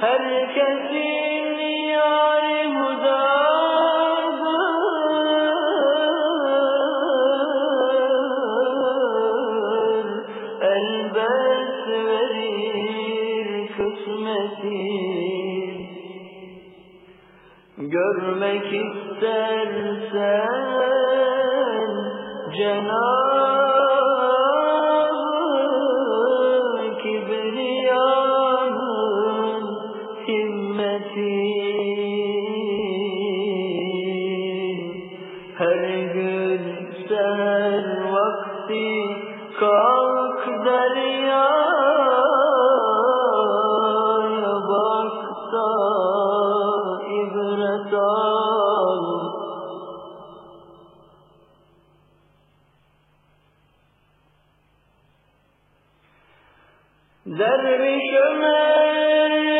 Herkesin yâri hudadır Elbet verir kısmeti Görmek istersen Cenab-ı deryaya bak da ibret al. Derviş Ömer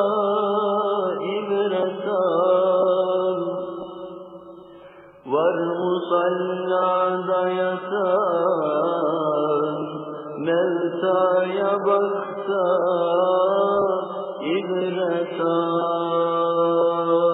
Var musallada yatar, Mevta'ya baksa ibret al.